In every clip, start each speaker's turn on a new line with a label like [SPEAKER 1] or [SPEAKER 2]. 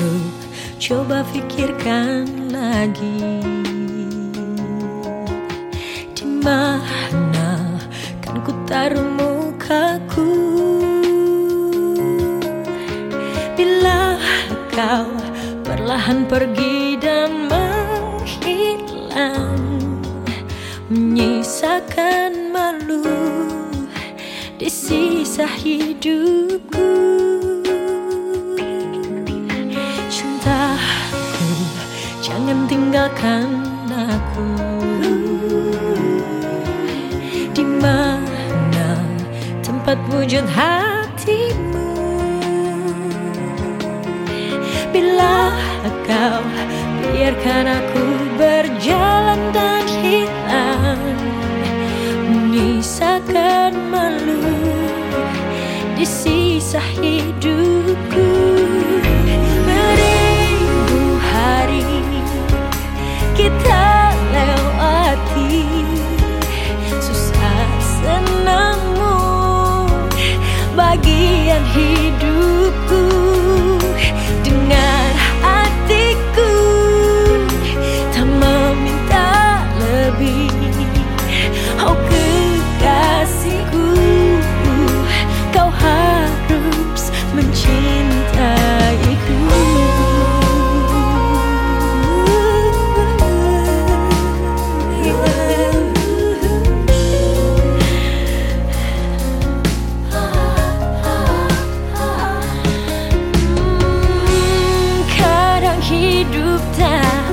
[SPEAKER 1] Ku coba pikirkan lagi. Di mana kan ku taruh mukaku? Bila kau perlahan pergi dan menghilang Menyisakan malu di sisa hidupku tinggalkan aku. Di mana tempat wujud hatimu? Bila kau biarkan aku berjalan dan hilang Menyisakan malu di sisa hidupku hidup tak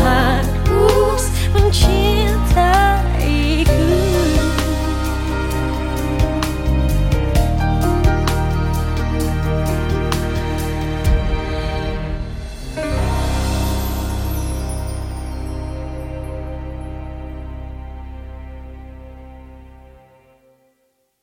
[SPEAKER 1] i'm cheating.